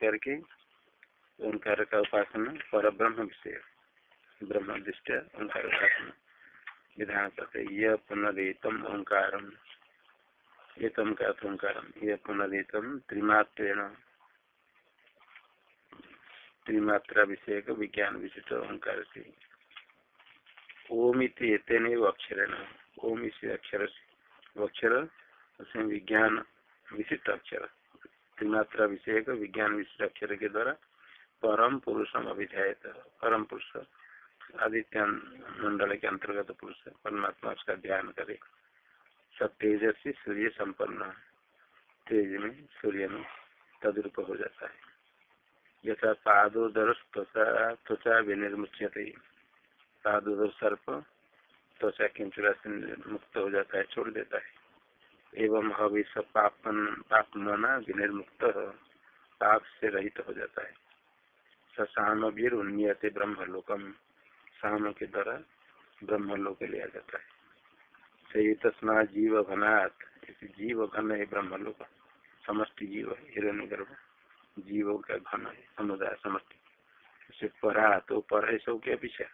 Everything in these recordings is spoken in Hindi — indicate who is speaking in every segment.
Speaker 1: करके ओंकार का उपासना पर ब्रह्म विषय ब्रह्म दृष्ट ओंकार उपासना विधान करते यह पुनरेतम ओंकार एतम का ओंकार यह पुनरेतम त्रिमात्रेण त्रिमात्रा विषय का विज्ञान विशिष्ट ओंकार से ओम इतने अक्षर ओम इस अक्षर से अक्षर उसमें विज्ञान विशिष्ट अक्षर। त्रिमात्रा विषय का विज्ञान विशिष्ट अक्षर के द्वारा परम पुरुषम अभिध्यायत परम पुरुष आदित्य मंडल के अंतर्गत पुरुष, परमात्मा उसका ध्यान करे। सब तेजस्वी सूर्य संपन्न, तेज में सूर्य में तदरूप हो जाता है। यथा पादोदर त्वचा त्वचा विनिर्मुच्यते। पादोदर सर्प, त्वचा किंचुरा से मुक्त हो जाता है, छोड़ देता है। एवं हविष पापन पापमना विनिर्मुक्त पाप से रहित हो जाता है। साम वीर उन्नीयते ब्रह्मलोकम, साम के द्वारा ब्रह्मलोक लिया जाता है। सही तस्मा जीव घनात् जीव घन है ब्रह्मलोक। समष्टि जीव हिरण्य गर्भ जीवों का घन है, समुदाय समष्टि। उससे परा तो पर है सब के अपेक्षा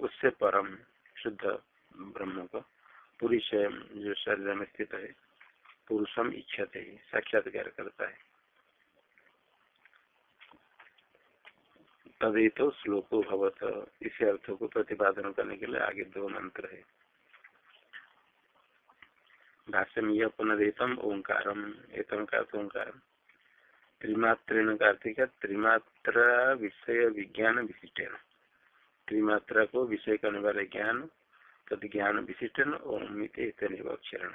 Speaker 1: उससे परम शुद्ध ब्रह्म का पुरुष जो शरीर में स्थित है पुरुषम इच्छते साक्षात्कार करता है। तभी तो श्लोको भवत, इसी अर्थ को प्रतिपादन करने के लिए आगे दो मंत्र है। भाष्य में यह पुनरेतम ओंकारम, एतम का ओंकार त्रिमात्रेण कार्तिक, त्रिमात्रा विषय विज्ञान विशिष्ट त्रिमात्रा को विषय करने वाले ज्ञान तद ज्ञान विशिष्ट ओमित अक्षरण।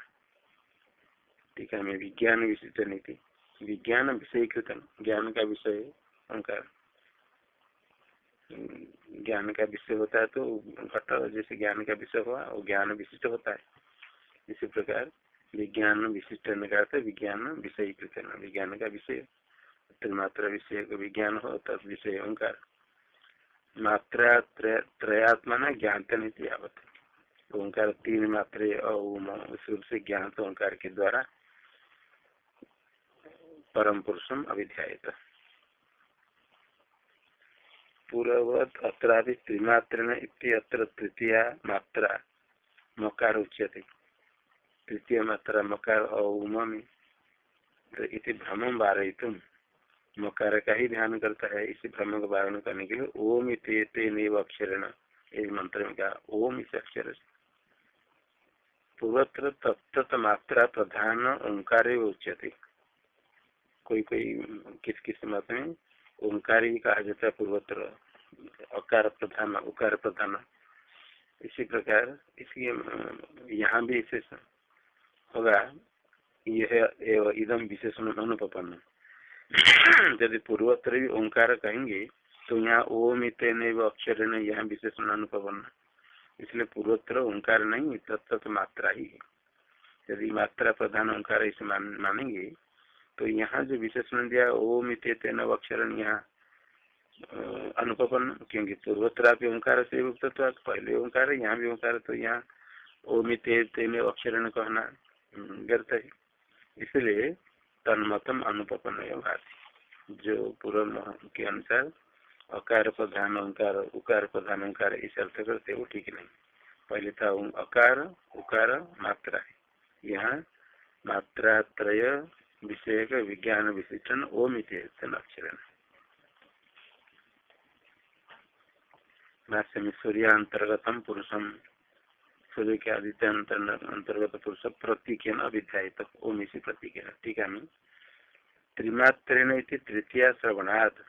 Speaker 1: टीका में विज्ञान विशिष्ट नीति विज्ञान विषय कृतन ज्ञान का विषय ओंकार ज्ञान का विषय होता है तो घट जैसे ज्ञान का विषय हुआ, वो ज्ञान विशिष्ट होता है। इसी प्रकार विज्ञान विशिष्ट विज्ञान विषय कृतन विज्ञान का विषय, त्रिमात्रा विषय विज्ञान हो, तब विषय ओंकार मात्रा त्रयात्मा ज्ञात नहीं आवत ओंकार तीन मात्रे सूर्य से ज्ञान ओंकार के द्वारा परम पुरुषम अभिध्यायत पूर्ववत अत्र त्रिमात्रेण अत्र तृतीया मात्रा मकार उच्यते। तृतीय मात्रा मकार औम इति भ्रमम वारयितुम मकार का ही ध्यान करता है, इसी भ्रम को वारण करने के लिए ओम इत अक्षर एक मंत्र में कहा, ओम इस अक्षर पूर्वत्र तत्त मात्रा प्रधान ओंकार उच्यते। कोई कोई किस किस मत में? ओंकार ही कहा जाता है पूर्वत्र अकार प्रधान उकार प्रधान। इसी प्रकार इसलिए यहाँ भी इसे होगा। यह इदम विशेषण अनुपन्न यदि पूर्वोत्तर भी ओंकार कहेंगे तो यहाँ ओम इतने अक्षर ने यहाँ विशेषण अनुपन्न इसलिए पूर्वोत्तर ओंकार नहीं तत्त मात्रा ही है। यदि मात्रा प्रधान ओंकार इसे मान, मानेंगे तो यहाँ जो विशेषण दिया ओम इतने अक्षर यहाँ अनुपन्न क्योंकि पूर्वोत्तरा भी ओंकार से युक्त तो पहले ओंकार है, यहाँ भी ओंकार तो यहाँ ओम इतने अक्षर कहना व्यर्थ है। इसलिए तन्मतम अनुपन्न जो पूर्व के अनुसार अकार प्रधान ओंकार, उकार प्रधान ओंकार, इस अर्थ करते वो ठीक नहीं। पहले था अकार, उकार, मात्रा है। यहाँ मात्रा त्रय विषय का विज्ञान विशिष्टन ओम अक्षर। भाष्य में सूर्यांतर्गतम पुरुषम सूर्य के आदित्य अंतर्गत पुरुष प्रतीक अभिध्यायित ओम इसी प्रतीक टीका में त्रिमात्रेण तृतीय श्रवणार्थ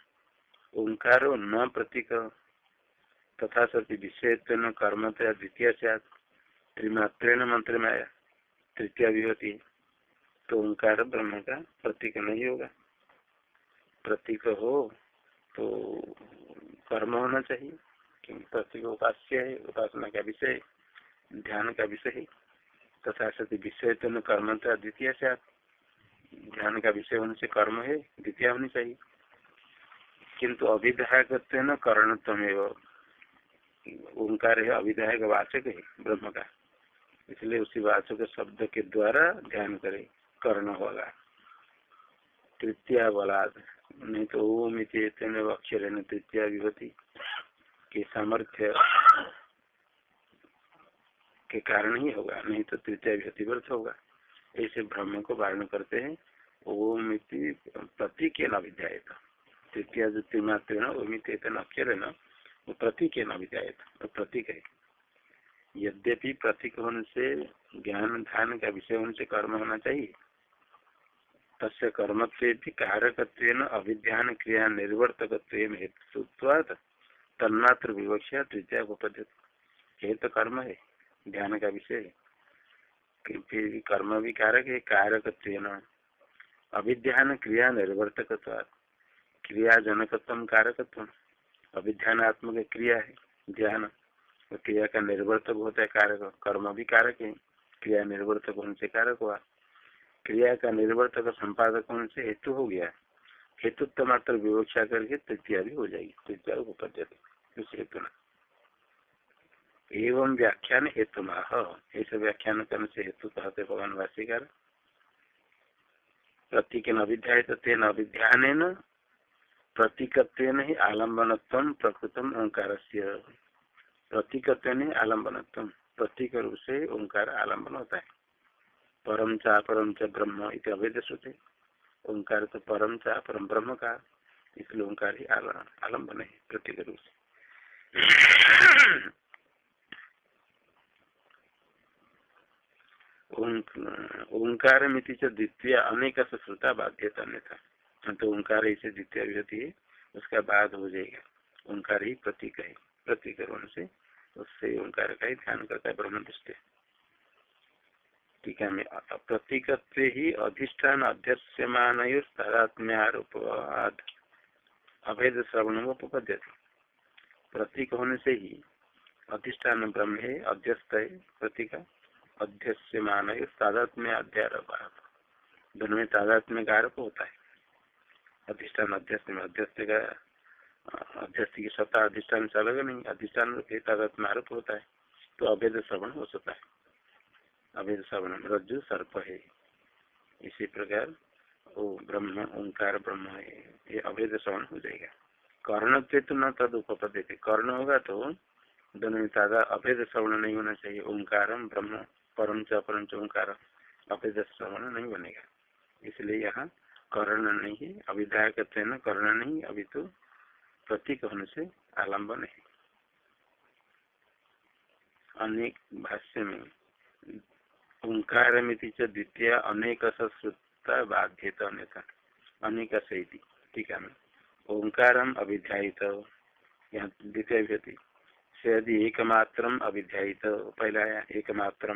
Speaker 1: ओंकार न प्रतीक तथा सती विषय कर्मतया द्वितीय से त्रिमात्रेण मंत्र में आया तृतीय विभूति। तो ओंकार ब्रह्म का प्रतीक नहीं होगा। प्रतीक हो तो कर्म होना चाहिए, क्योंकि प्रतीक उपास्य है, उपासना का विषय, ध्यान का विषय है। तथा सती विषय तो न कर्म तो द्वितीय से ध्यान का विषय होने से कर्म है, द्वितीय होनी चाहिए। किंतु अभिधायक न करणत्व ओंकार है अभिधायक वाचक है ब्रह्म का। इसलिए उसी वाचक शब्द के द्वारा ध्यान करे। कर्ण होगा तृतीय बलाद नहीं तो ओम इतने अक्षर है तृतीया विभूति के सामर्थ्य के कारण ही होगा। नहीं तो तृतीय विभूति व्यर्थ होगा। ऐसे ब्रह्म को वारण करते हैं। ओम इति प्रतीक न विद्यायत। तृतीय जो त्रिमात्र है ना, ओम इतने अक्षर है ना वो प्रतीक न विद्यायत। प्रतीक है। यद्यपि प्रतीक होने से ज्ञान, ध्यान का विषय होने से कर्म होना चाहिए तस्य कर्म कारक अभिध्यान क्रिया निर्वर्तक हेतुत्वाद तन्मात्र विवक्षा तृतीय उपपद्य हे तो कर्म है ध्यान का विषय फिर कर्म भी कारक है कारक अभिध्यान क्रिया निर्वर्तक क्रिया जनकत्व कारकत्व। अभिध्यानात्मक क्रिया है ध्यान क्रिया का निर्वर्तक होता है कारक, कर्म भी कारक है। क्रिया निर्वर्तक होने से कारक हुआ। क्रिया का निर्वर्तक संपादक होने से हेतु हो गया हेतुत्व मात्र विवक्षा करके तृतीया भी हो जाएगी, तृतीया हेतु एवं व्याख्यान हेतु ऐसे व्याख्यान करने से हेतु कहते भगवान भाष्यकार प्रतीक अभिध्याय तेन अभिध्यान प्रतीक ही आलंबन प्रकृतम ओंकार से प्रतीक आलंबन प्रतीक रूप से ओंकार आलंबन होता है। परम चा परम च ब्रह्म इति अवैध श्रुति ओंकार तो परम चा परम ब्रह्म का इसलिए ओंकार ही आलंबन है प्रतीक रूप से ओंकार मिति च द्वितीय अनेक श्रुता बाध्यता अन्यथा। तो ओंकार इसे द्वितीय विभूति है उसका बाद हो जाएगा। ओंकार ही प्रतीक है। प्रतीक से? उससे ओंकार का ही ध्यान करता है ब्रह्म दृष्टि टीका में प्रतीक ही अधिष्ठान अध्यक्षमान आरोप अभेद श्रवण उपपद्य प्रतीक होने से ही अधिष्ठान ब्रह्म है अध्यस्त है। प्रतीक अध्यक्षमान तादात्म्य अध्यारोप दोनों में तादात्म्य का आरोप होता है। अधिष्ठान अध्यस्त में अध्यस्त का, अध्यस्त की सत्ता अधिष्ठान से अलग नहीं, अधिष्ठान तादात्म्य आरोप होता है। तो अभेद श्रवण हो सकता है। अभेद श्रवण रज्जु सर्प है इसी प्रकार वो ब्रह्म, ओंकार ब्रह्म है ये अभेद श्रवण हो जाएगा। कर्ण चेतु न तद उपपदे कर्ण होगा तो दोनों में ताज़ा अभेद श्रवण नहीं होना चाहिए। ओंकार ब्रह्म, परम च परम च ओंकार, अभेद श्रवण नहीं बनेगा। इसलिए यहाँ कर्ण नहीं है हैं कर्ण नहीं, अभी तो प्रतीक होने से आलंबन है। अनेक भाष्य में ओंकार द्वितीय अनेक श्रुता बाध्यता अनेक ठीक है ओंकार अभिध्यायित। द्वितीय से यदि एकमात्र अभिध्यायित। पहला एकमात्र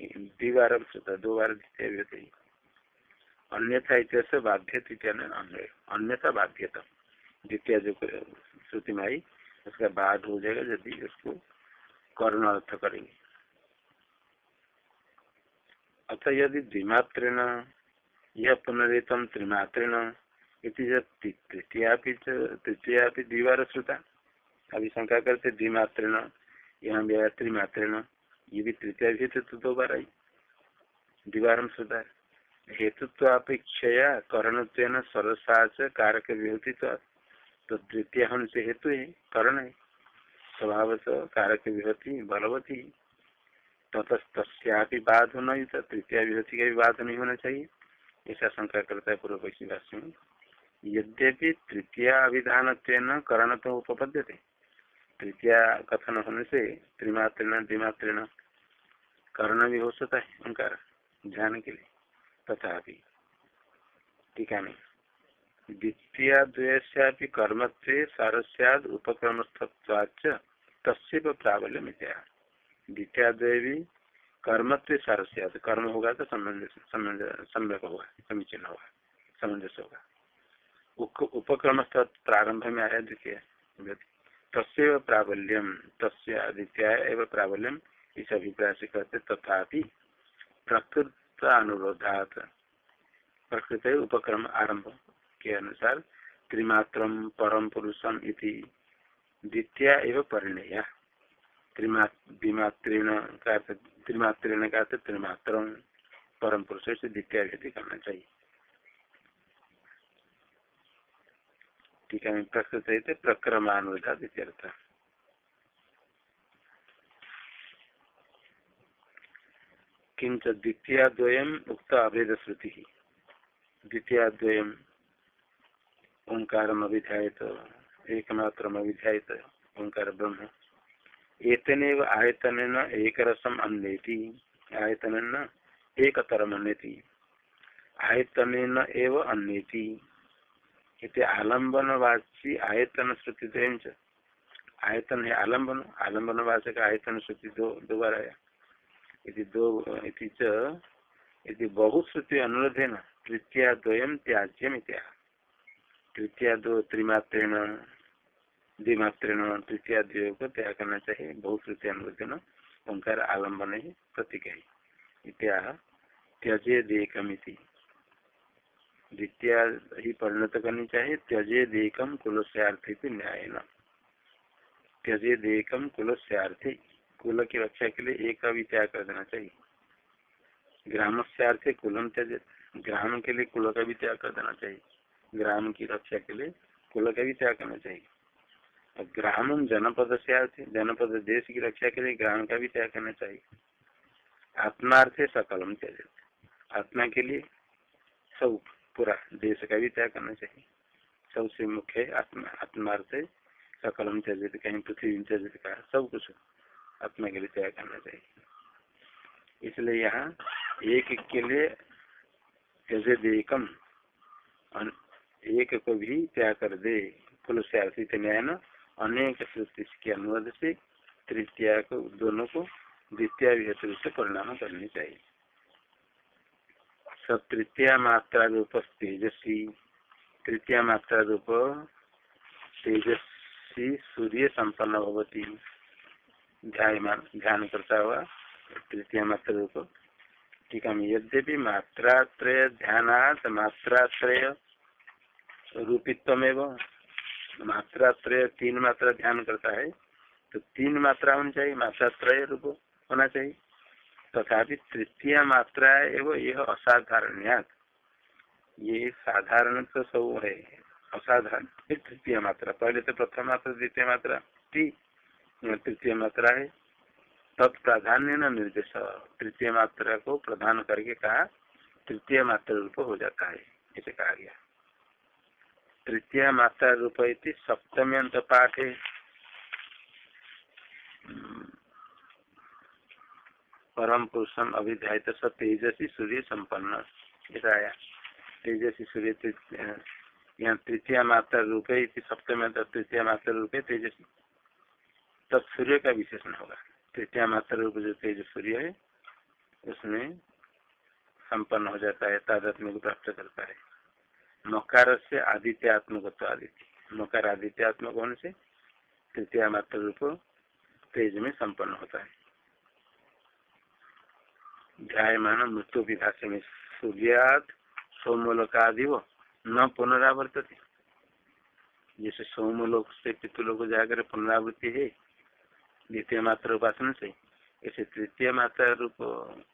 Speaker 1: द्विवार दो बार द्वितीय व्यक्ति अन्यथा इतिहास बाध्य अन्यथा बाध्यता। द्वितीय जो श्रुति में आई उसका बाद हो जाएगा, यदि उसको कर्ण अर्थ करेंगे। अथ यदि द्विमात्रेण यह पुनरेतम त्रिमात्रेण तृतीया द्विवार श्रुता अभी शंका करते द्विमात्रेण यहाँ त्रिमात्रेण ये भी तृतीया भी तो दो बार आई द्विवार श्रुता। है हेतुत्व अपेक्षा करण सरसाच कारक विभूति तो तृतीय होने से हेतु है करण। है स्वभाव कारक विभूति बलवती। ततस्तस्यापि बाध होना ही तृतीय विभूति का भी बाध नहीं होना चाहिए। ऐसा शंका करता है पूर्व पक्षी भाष्य में यद्यपि तृतीय अभिधान करण तो उपपद्य थे तृतीय कथन होने से त्रिमात्रण, द्विमात्रण कर्ण भी हो सकता है उनका ध्यान के लिए। तथा टीका में द्वितीय द्वयस्यापि कर्म से सारस्याद उपक्रम तस्व प्राबल्य मिथ्या द्वितीयाद्वय भी कर्म सारस्य कर्म होगा तो सम्यक होगा, समीचीन होगा सामंजस्य होगा। उपक्रम प्रारंभ में आया द्वितीय तस्व प्राबल्यम, तस्य एवं प्राबल्यम, इस अभिप्राय से कहते तथापि प्रकृत अनुरोधात, प्रकृत उपक्रम आरंभ के अनुसार त्रिमात्र परम पुरुषम इति द्वितीय एवं परिणय। त्रिमात्रेण त्रिमात्र परम पुरुष से द्वितीय व्यक्ति करना चाहिए टीका में प्रकृत प्रक्रमानुदा इत्यर्थ किंच द्वितीयाद्वयम उक्त अभेद श्रुति ओंकार अभिध्यायत एकमात्र अभिध्यायत ओंकार ब्रह्म एतन आयतन एक रसम अन्यति आयतन एक तरम अन्यति आयतन एव अन्यति आलंबन वाची आयतन श्रुति आयतन है आलंबन आलंबन वाचक आयतन श्रुति दो, दोबारा इति दो, इति च, इति बहुश्रुति अनुरोधेन तृतीया द्वयम त्याज्यम इत्या तृतीया दो त्रिमात्रेण द्विमात्रेण तृतीया द्वय को त्याग करना चाहिए बहुश्रुति अनुरोधेन ओंकार आलंबन ही प्रतीक है इत्या त्यजे देकमिति द्वितीय ही परिणत करनी चाहिए त्यजे देकम कुल से आर्थिक न्याय न त्यजे देकम कुल से कुल की रक्षा के लिए एक का भी त्याग कर देना चाहिए ग्राम से आर्थिक कुलम त्यज ग्राम के लिए कुल का भी त्याग कर देना चाहिए ग्राम की रक्षा के लिए कुल का भी त्याग करना चाहिए ग्राम जनपद से आर्थिक जनपद देश की रक्षा के लिए ग्राम का भी त्याग करना चाहिए। आत्मार्थ सकलम त्यज आत्मा के लिए सब पूरा देश का भी त्याग करना चाहिए। सबसे मुख्य आत्मा आत्मार्थ सकलम त्यजित कहीं पृथ्वी त्यजित का सब कुछ आत्मा के लिए त्याग करना चाहिए। इसलिए यहाँ एक के लिए त्यजित एकम एक को भी त्याग कर दे। कुल से न्याय न अनेक श्रुति के अनुवाद से तृतीया को, दोनों को द्वितीय हेतु से परिणाम करनी चाहिए। सब तृतीय मात्रा रूप तेजस्वी, तृतीय मात्रा रूप तेजस्वी सूर्य संपन्न भवती ध्यान करता हुआ, तृतीय मात्रा रूप। ठीक है, यद्यपि मात्रात्रय, ध्यानात मात्रात्रय रूपित्व मात्रात्रय तीन मात्रा ध्यान करता है तो तीन मात्रा होनी चाहिए मात्रात्रय रूप होना चाहिए। तथा तृतीय मात्रा एवं यह असाधारण ये साधारण तो सब है, असाधारण। तृतीय मात्रा, पहले तो प्रथम मात्रा, द्वितीय मात्रा तृतीय मात्रा है। तत्प्राधान्य न निर्देश, तृतीय मात्रा को प्रधान करके कहा, तृतीय मात्रा रूप हो जाता है, इसे कहा गया। तृतीय मात्रा रूप सप्तमी अंत पाठ। है परम पुरुषम अभिध्याय तेजसी सूर्य संपन्न आया तेजसी सूर्य यहाँ तृतीय मात्रा रूपे सप्तम तृतीय मात्रा रूपे तेजसी। तब सूर्य का विशेषण होगा। तृतीय मात्रा रूप जो तेज सूर्य है, उसमें संपन्न हो जाता है, तादात्म्य को प्राप्त करता है। मकार से आदित्य आदित्यात्मक आदित्य मकार आदित्यात्मक होने से तृतीय मात्र रूप तेज में संपन्न होता है। ध्यायमान मृत्यु विभाष में सूर्यात सोमलोकादिव न पुनरावर्तते। जैसे सोमलोक से पितृलोक जाकर पुनरावृत्ति है, द्वितीय मात्र उपासना से, ऐसे तृतीय मात्रा रूप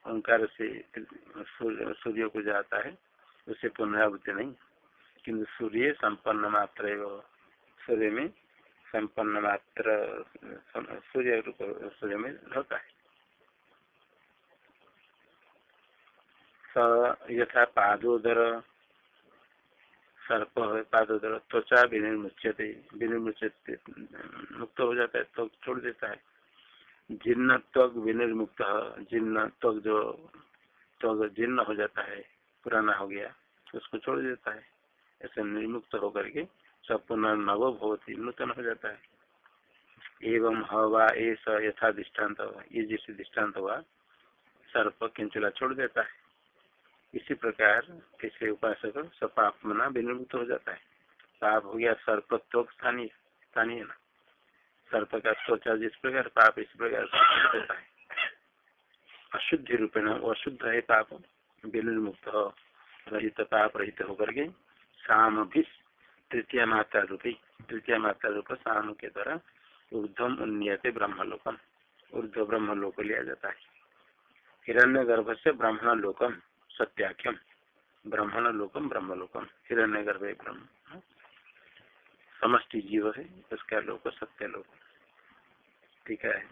Speaker 1: ओंकार से सूर्य को जाता है उससे पुनरावृत्ति नहीं। किंतु सूर्य संपन्न मात्र सूर्य में संपन्न मात्र सूर्य रूप सूर्य में रहता है। यथा पादोदर, सर्प है पादोदर, त्वचा विनिर्मुचते विनिर्मुचते मुक्त हो जाता है तो छोड़ देता है। जिन्न त्वग विनिर्मुक्त जिन्न त्वग जो त्वग जिन्न हो जाता है, पुराना हो गया, उसको छोड़ देता है। ऐसे निर्मुक्त होकर के सब पुनः नव भवती नूतन हो जाता है। एवं हवा ऐसा यथा दृष्टांत हुआ। ये जैसे दृष्टांत हुआ, सर्प किंचुला छोड़ देता है। इसी प्रकार किसी उपासक सब पाप मना विनिर्मुक्त हो जाता है। पाप हो गया सर्पत्व स्थानीय स्थानीय ना। सर्प का सोचा जिस प्रकार पाप, इस प्रकार होता है। अशुद्धि रूपेण अशुद्ध है, पाप विनिर्मुक्त रहित पाप रहित होकर के भी तृतीय मात्रा रूपी तृतीय मात्रा रूप शाम के द्वारा ऊर्धम उन्नयते ब्रह्मलोकम। ऊर्ध ब्रह्मलोक लिया जाता है। हिरण्य गर्भ से ब्राह्मण लोकम सत्याख्यम। ब्रह्मण लोकम ब्रह्म लोकम हिरण्य गर्भ ब्रह्म। समष्टि जीव है, उसका लोक सत्य लोक ठीक है?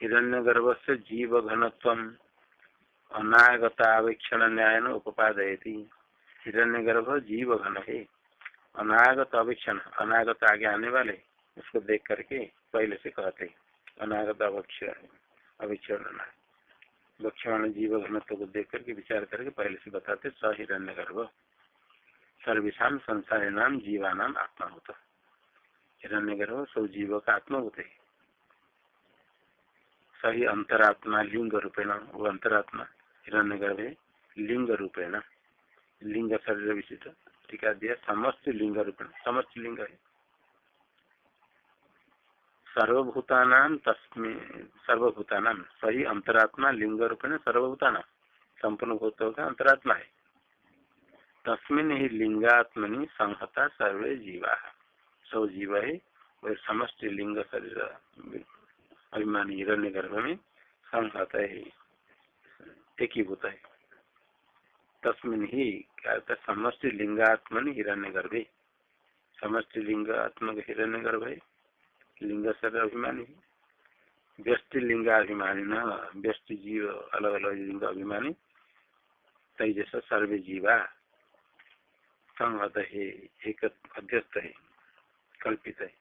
Speaker 1: हिरण्य गर्भ से जीव घनत्व अनागतावेक्षण न्याय न उपादयती। हिरण्य गर्भ जीव घन है। अनागत अवेक्षण, अनागत आगे आने वाले, उसको देख करके पहले से कहते अनागत अवेक्षण अवेक्षण लक्ष्मण जीव घनत्व को देख करके विचार करके पहले से बताते स हिरण्य गर्भ सर्वेशा संसार नाम जीवा नाम आत्मा होता हिरण्य गर्भ सब जीव का आत्मा होते सही अंतरात्मा, लिंग रूपेण वो अंतरात्मा। हिरण्य गर्भ लिंग रूपेण लिंग शरीर विशिष्ट टीका दिया समस्त लिंग रूपेण समस्त लिंग है। सर्वभूतानाम तस्में सर्वभूतानाम सही अंतरात्मा लिंग रूपेण सर्वभूतानाम संपूर्ण भूतों का अंतरात्मा है। तस्मिन ही लिंगात्मनि संहता सर्वे जीवा। सब जीव है और समस्त लिंग शरीर अभिमानी हिरण्य गर्भ में संहत है। एकीभूत है तस्मिन ही क्या समस्त लिंगात्मन हिरण्य गर्भ समस्त लिंगात्मक हिरण्य गर्भ है लिंग शरीर अभिमानी व्यस्टि लिंगाभिमानी न व्यस्टि जीव अलग अलग लिंग अभिमानी तेजस सर्वे जीवा। संहत है, एक अध्यस्त है, कल्पित है।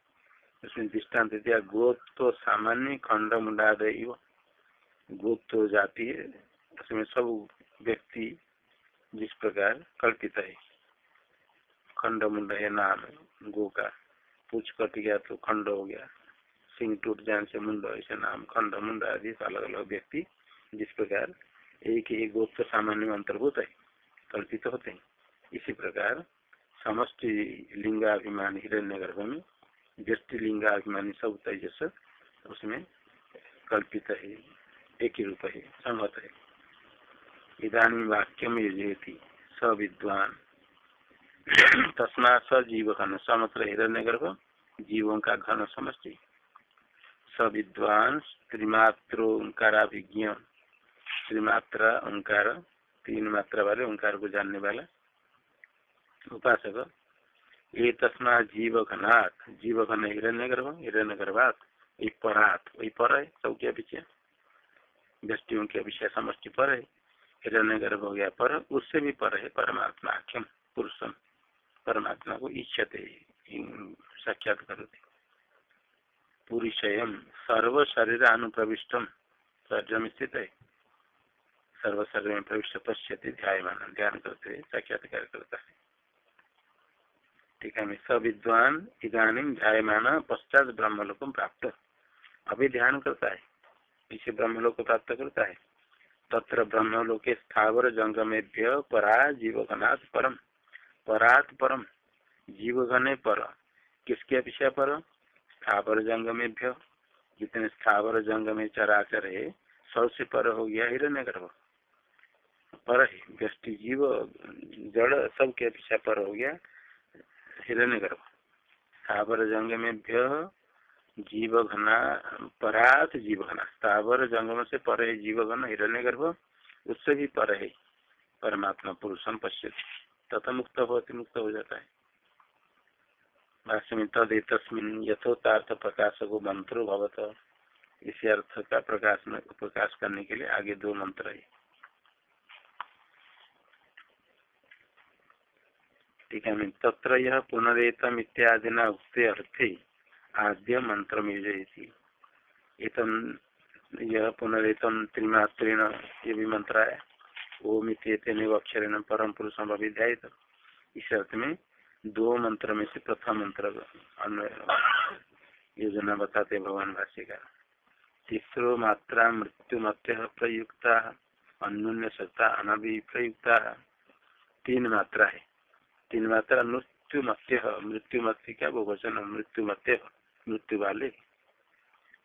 Speaker 1: उसमें दृष्टांत दिया गोत तो सामान्य खंड मुंडादय गोत तो जाती है उसमें सब व्यक्ति जिस प्रकार कल्पित है। खंड मुंड है, नाम गो का। पूछ कट गया तो खंड हो गया। सिंह टूट जाने से मुंड, ऐसे नाम। खंड, मुंड आदि अलग अलग व्यक्ति जिस प्रकार एक ही गोत्र सामान्य अंतर्भूत है, कल्पित होते हैं। इसी प्रकार समष्टि लिंगाभिमान हिरण्य गर्भ में व्यक्ति लिंगाभिमानी सब तेजस उसमें कल्पित है, एक ही रूप है, संगत है। इधानी वाक्यम योजती स विद्वान तस्मा स जीव घन समत्र हिरण्य गर्भ जीवों का घन समष्टि। स विद्वान त्रिमात्रोकाराभिज्ञ त्रिमात्रा ओंकार तीन मात्रा वाले ओंकार को जानने वाला उपासक। ये तस्मा जीव घनाथ जीव घन हिरण्य गर्भ हिरण्य गर्भात परात। वही पर है, सब के पीछे दृष्टियों के विषय समष्टि पर है। हिरण्य गर्भ हो गया, पर उससे भी पर है परमात्मा आख्यम पुरुषम। परमात्मा को इच्छते साक्षात करते। पुरुषयम सर्व शरीर अनुप्रविष्टम शरीर में स्थित है। सर्व शरीर में प्रविष्ट, पश्यते ध्यान ध्यान करते साक्षात्कार करता है। ठीक है स विद्वान इधानी ध्यायमान, पश्चात ब्रह्मलोक प्राप्त। अभी ध्यान करता है, पीछे ब्रह्मलोक प्राप्त करता है। तत्र ब्रह्मलोके स्थावर जंगमेभ्य परा जीवगनाथ परम। परात परम। जीवगने पर। किसके अपेक्षा पर? स्थावर जंगमेभ्य जितने स्थावर जंग में चराचर है सबसे पर हो गया हिरण्य गर्भ पर व्यष्टि जीव, जड़, सबके अपेक्षा पर हो गया हिरण्य गर्भ स्थावर जंग में भ्य जीव घना परात जीव घना स्थावर जंगम से पर है जीव घन हिरण्य गर्भ उससे भी पर है परमात्मा पुरुषम पश्य तथा मुक्त होती मुक्त हो जाता है। में तस्मिन यथोतार्थ प्रकाश को मंत्रो भवत। इसी अर्थ का प्रकाश में प्रकाश करने के लिए आगे दो मंत्र है। ठीक है तत्र यह पुनरेतम इत्यादि न उक्ते अर्थे। आद्य मंत्र योजयती यह पुनरेतम त्रिमात्रेण ये भी मंत्र है, ओम इतने अक्षर परम पुरुष अभिध्यायित इस अर्थ में दो मंत्र में से प्रथम मंत्र योजना बताते भगवान भाष्यकार। तीसरो मात्रा मृत्यु मत्य प्रयुक्ता अन्य सत्ता अनभि प्रयुक्ता तीन मात्रा है। तीन मात्रा मृत्यु मत्य मृत्यु मत्य क्या वो वचन मृत्यु मत्य मृत्यु वाले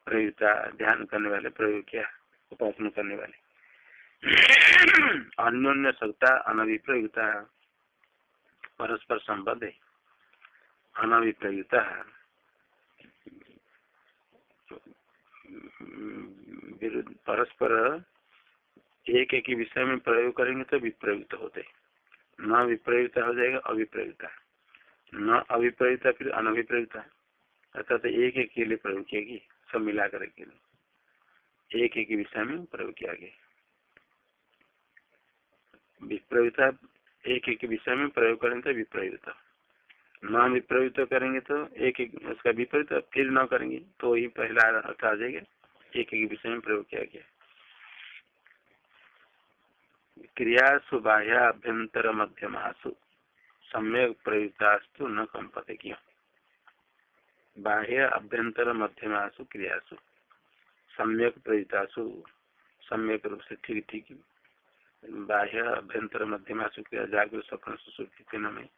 Speaker 1: प्रयुक्ता ध्यान करने वाले, प्रयोग किया, उपासना करने वाले। अन्योन्य सत्ता अनभिप्रयुक्ता परस्पर संबंध है। अनभिप्रयुक्ता परस्पर एक एक विषय में प्रयोग करेंगे तो विप्रयुक्त होते न विप्रयुक्त हो जाएगा अभिप्रयुक्ता न अभिप्रयुक्ता फिर अनभिप्रयुक्ता अर्थात एक एक के लिए प्रयोग किया सब मिलाकर के लिए एक एक विषय में प्रयोग किया गया। विप्रयुक्ता एक एक विषय में प्रयोग करेंगे तो विप्रयुक्त न विप्रयुक्त करेंगे तो एक एक, उसका विपरीत फिर न करेंगे तो ही पहला अर्थ आ जाएगा। एक एक विषय में प्रयोग किया गया। क्रियासु बाह्य अभ्यंतर मध्यमासु सम्यक प्रयुक्तास्तु न कंपते क्यों। बाह्य अभ्यंतर मध्यमासु क्रियासु। सम्यक प्रयुक्तासु सम्यक रूप से ठीक ठीक। बाह्य अभ्यंतर मध्यमासु क्रिया, जागृत सफल तीनों में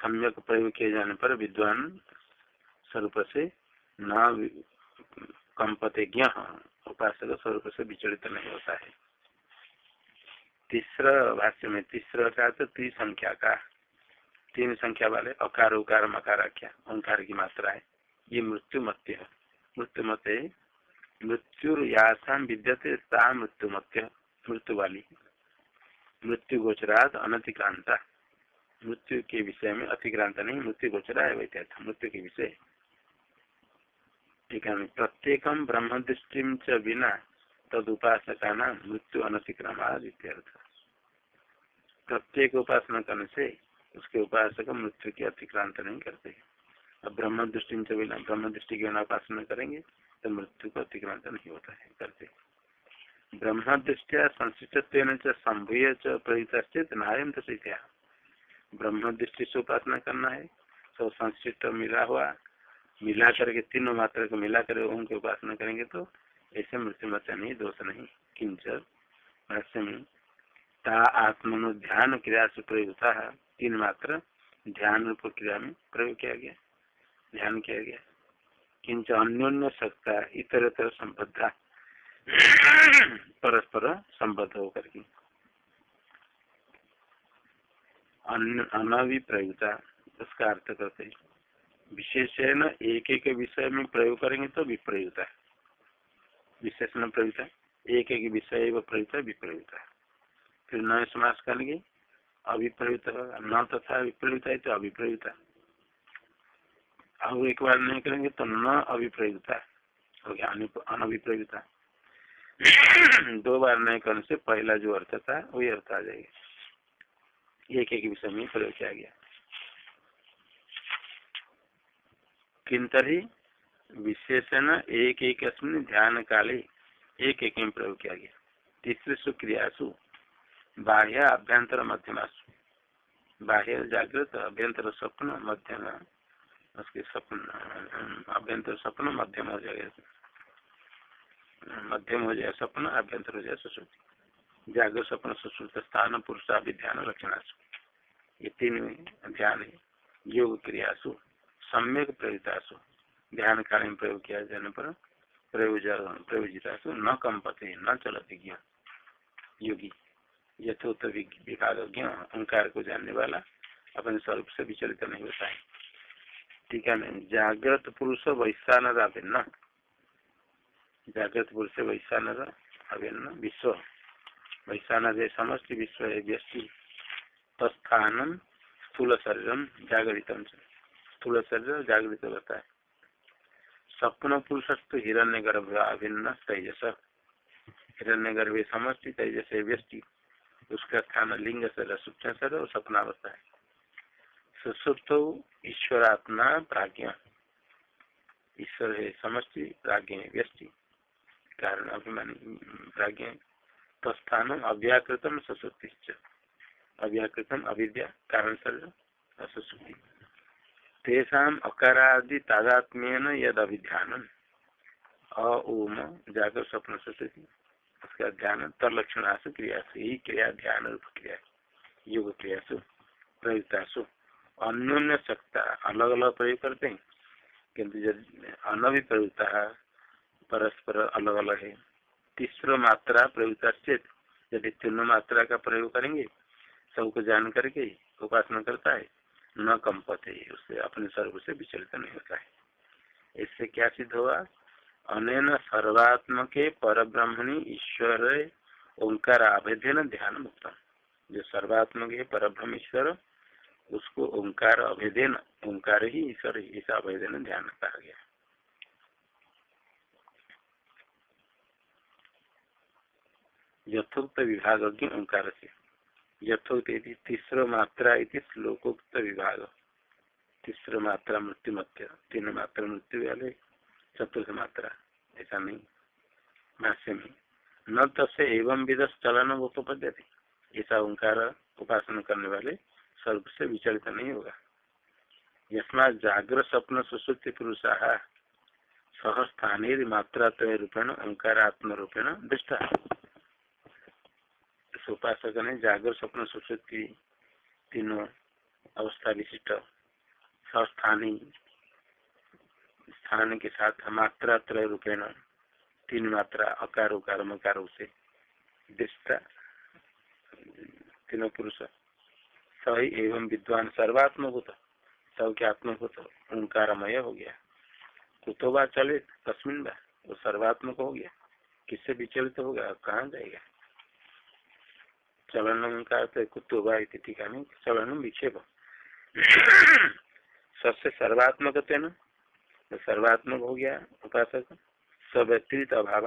Speaker 1: सम्यक प्रयोग किए जाने पर विद्वान स्वरूप से न कंपते ज्ञ, उपासक स्वरूप से विचलित नहीं होता है। तीसरा भाष्य में, तीसरा का तो संख्या का तीन संख्या वाले, अकार, उकार, मकार क्या ओंकार की मात्रा है। ये मृत्यु मत्य मृत्यु मत मृत्यु यासाम विद्यते मृत्यु मत्य। मृत्यु वाली। मृत्यु गोचरात अनतिक्रांता। मृत्यु के विषय में अतिक्रांत नहीं, मृत्यु गोचरा है वैसे मृत्यु के विषय। ठीक है प्रत्येक ब्रह्म दृष्टि च बिना तद उपासका नाम मृत्यु अनतिक्रमाद प्रत्येक उपासना करने से उसके उपासक मृत्यु के अतिक्रांत नहीं करते अब ब्रह्म दृष्टि से बिना ब्रह्म दृष्टि के बिना उपासना करेंगे तो मृत्यु को अतिक्रांत नहीं होता है, करते ब्रह्म दृष्टिया संशिष्ट संभूय च प्रहित नायम तो ब्रह्म दृष्टि से उपासना करना है तो संशिष्ट मिला हुआ, मिला करके तीनों मात्रा को मिला कर ओम की उपासना करेंगे तो ऐसे मृत्यु मत नहीं, दोष नहीं। किंच में ता आत्मनो ध्यान क्रिया से प्रयुक्त। तीन मात्र ध्यान रूप क्रिया में प्रयोग किया गया। ध्यान किया गया। किंच अन्योन्य सत्ता इतर इतर संबद्धा परस्पर संबद्ध होकर के। अनभिप्रयुक्ता, उसका अर्थ करते विशेषण एक एक विषय में प्रयोग करेंगे तो विप्रयुक्ता विशेषण प्रयुक्ता एक एक विषय प्रयुक्ता, विप्रयुक्ता फिर नए समास करेंगे। अभिप्रयुक्त न तथा है तो अभिप्रयुक्त और एक बार नहीं करेंगे तो न अभिप्रयुक्ता हो गया दो बार नहीं करने से पहला जो अर्थ था, वही अर्थ आ जाएगा। एक एक विषय में प्रयोग किया गया। किंतरी विशेषण एक एक ध्यान काले एक एक में प्रयोग किया गया। तीसरे सुक्रियासु बाह्य अभ्यंतर मध्यमासु बाह्य जागृत, अभ्यंतर स्वप्न, मध्यम, उसके स्वप्न, अभ्यंतर स्वप्न, मध्यम हो जाएगा मध्यम हो जाए स्वप्न, अभ्यंतर हो जाए सुश्रुति। जागृत स्वप्न, सुश्रुत स्थान पुरुषाभिध्यान लक्षणासु ये तीन ध्यान है योग क्रियासु सम्यक प्रयुक्तासु ध्यान काल में प्रयोग किया जाने पर प्रयोज प्रयोजितासु न कंपते न चलते ज्ञान योगी। यथोत विभाग अहंकार को जानने वाला अपने स्वरूप से विचलित नहीं होता है। ठीक है जागृत पुरुष वैश्वानर अभिन्न। जागृत पुरुष वैश्वानर अभिन्न। विश्व। वैश्वानर समस्त विश्व है व्यस्ति तस्थान स्थूल शरीर जागृत स्थूल शरीर जागृत होता है। स्वप्न पुरुषस्तु हिरण्य गर्भ अभिन्न तेजस। हिरण्य गर्भ समष्टि तेजस व्यस्टि उसका स्थान लिंग सर सूक्ष्म सर और सपनावस्था है सुसुप्त ईश्वरात्मा प्राज्ञ। ईश्वर है समष्टि, प्राज्ञ है व्यस्टि कारण अभिमानी, प्राज्ञ तो स्थान अव्याकृतम सुसुप्ति अव्याकृतम अविद्या, कारण सर सुसुप्ति तेषा अकारादि तादात्म्य यद अभिध्यान ओम जागर स्वप्न सुश्रुति उसका ध्यान तरलक्षणासु क्रियासु, यही क्रिया ध्यान रूप क्रिया, योग क्रियासु, प्रयुक्तासु। अन्योन्य सत्ता अलग अलग प्रयोग करते हैं, किंतु जब अनभि प्रयुक्ता परस्पर अलग अलग है। तीसरा मात्रा प्रयुक्ता चेत यदि तीनों मात्रा का प्रयोग करेंगे, सबको जान करके उपासना करता है, न कंपत है उससे अपने सर्व से विचलित नहीं होता है। इससे क्या सिद्ध होगा? अनेन सर्वात्मके पर ब्रह्मणि ईश्वर ओंकार आवेदन ध्यान मुक्त जो सर्वात्मक है पर ब्रह्म ईश्वर, उसको ओंकार अभेदन ओंकार ही ईश्वर, इस अभेदन ध्यान कहा गया। यथोक्त विभाग की ओंकार से। यथोक्त तीसरा मात्रा श्लोकोक्त विभाग। तीसरा मात्रा मृत्यु मध्य तीन मात्रा मृत्यु वाले चतुर्थ मात्रा ऐसा नहीं भाष्य में न तसे एवं विध चलन उपपद्य ऐसा ओंकार उपासना करने वाले सर्व से विचलित नहीं होगा यस्मा जागृत स्वप्न सुश्रुति पुरुषा सह स्थान मात्रा तय रूपेण ओंकार आत्म रूपेण दृष्टा उपासक ने जागृत स्वप्न सुश्रुति तीनों अवस्था विशिष्ट स्थानी स्थान के साथ मात्रा त्रय रूपेण, तीन मात्रा अकार उकार, मकार से दृष्टा तीनों पुरुष। सही एवं विद्वान सर्वात्मभूत सब के आत्मभूत ओंकारमय हो गया। कुतो बा चले तस्मिन बा, वो सर्वात्मक हो गया। किससे विचलित तो होगा, कहाँ जाएगा? चलन का कुतो बा टीका चलन विक्षेप सबसे सर्वात्मक न तो सर्वात्मक हो गया, उपासक व्यक्तित्व अभाव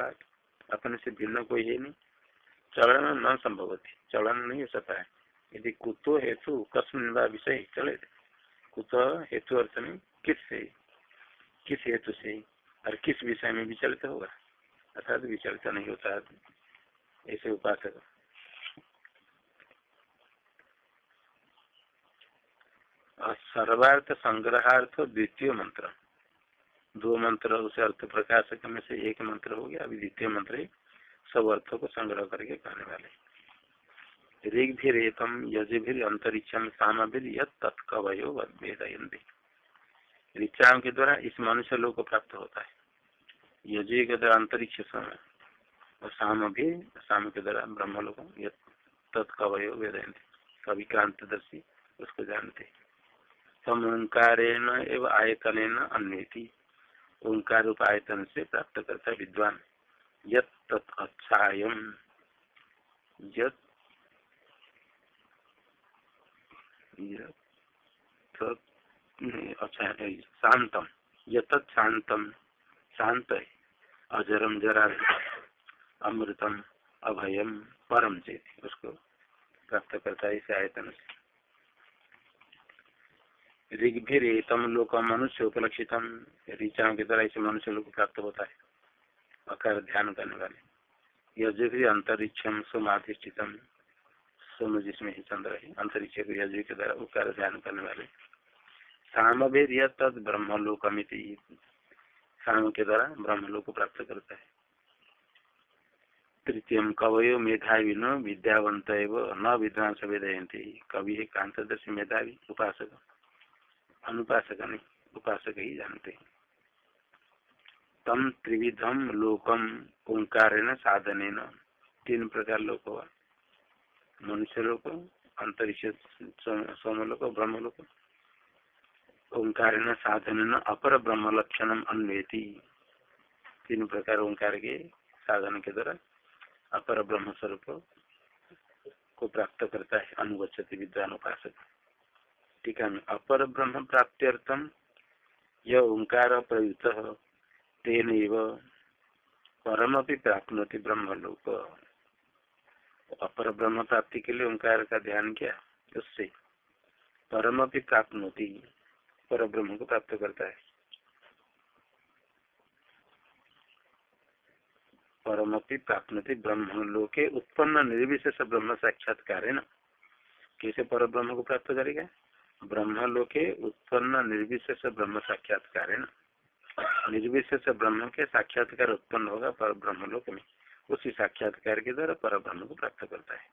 Speaker 1: अपने से भिन्न कोई है नहीं। चलन न संभव थी चलन नहीं हो सकता है। यदि कुतो हेतु कस्मिन विषय, चले। कुत हेतु अर्थ में किस से? किस हेतु से? और किस विषय में विचलित होगा? अर्थात विचलित नहीं होता ऐसे उपासक। सर्वार्थ संग्रहार्थ द्वितीय मंत्र। दो मंत्र उसे अर्थ प्रकाशक में से एक मंत्र हो गया, अभी द्वितीय मंत्र सब अर्थों को संग्रह करके कहने वाले ऋग भी रेतम यज भी अंतरिक्षम साम भी वेदयंती ऋचाओं के द्वारा इस मनुष्य लोग को प्राप्त होता है। यजु के द्वारा अंतरिक्ष समय और शाम भी शाम के द्वारा ब्रह्म लोग तत्कवयो वेदयंती कभी क्रांतदर्शी उसको जानते हैं। ओंकारेण एवं आयतन अन्य ओंकार रूप आयतन से प्राप्त करता विद्वान। यत अच्छा शांतम यत शांतम शांत अजरम जरा अमृतम। अभयम। परम चेत उसको प्राप्त करता है इस आयतन से। ऋग्भिर तम लोक मनुष्य उपलक्षितम। ऋचाओं के द्वारा इसे मनुष्य लोग प्राप्त होता है। अकार ध्यान करने वाले। यजु अंतरिक्षम सोमाधिष्ठितम। सोम जिसमें ही चंद्र है, अंतरिक्ष को यजु के द्वारा उकार ध्यान करने वाले। साम भेद यह तद ब्रह्मलोकमिति साम के द्वारा ब्रह्मलोक प्राप्त करता है। तृतीय, कवयो मेधावी विद्यावंत न विद्वांस वेदयंती कवि है कांतदर्शी मेधावी, उपासक। अनुपासक नहीं उपासक ही जानते तम त्रिविधम लोकम ओंकार साधन तीन प्रकार लोक हुआ। मनुष्य लोक, अंतरिक्ष सोमलोक, ब्रह्मलोक। ओंकार साधन अपर ब्रह्म लक्षण अन्वेति। तीन प्रकार ओंकार के साधन के द्वारा अपर ब्रह्म स्वरूप को प्राप्त करता है अनुगछति विद्वान उपासक। टीका में अपर ब्रह्म प्राप्त्यर्थम यह ओंकार प्रयुक्त तेन परम भी प्राप्त ब्रह्म लोक अपर ब्रह्म प्राप्ति के लिए ओंकार का ध्यान किया? उससे। परम भी प्राप्त पर ब्रह्म को प्राप्त करता है। परम परमपि प्राप्त ब्रह्म लोके उत्पन्न निर्विशेष ब्रह्म साक्षात्कार है ना कैसे पर ब्रह्म को प्राप्त करेगा? ब्रह्मलोके उत्पन्न निर्विशेष ब्रह्म साक्षात्कार है ना निर्विशेष ब्रह्म के साक्षात्कार उत्पन्न होगा पर ब्रह्मलोक में। उसी साक्षात्कार के द्वारा पर ब्रह्म को प्राप्त करता है।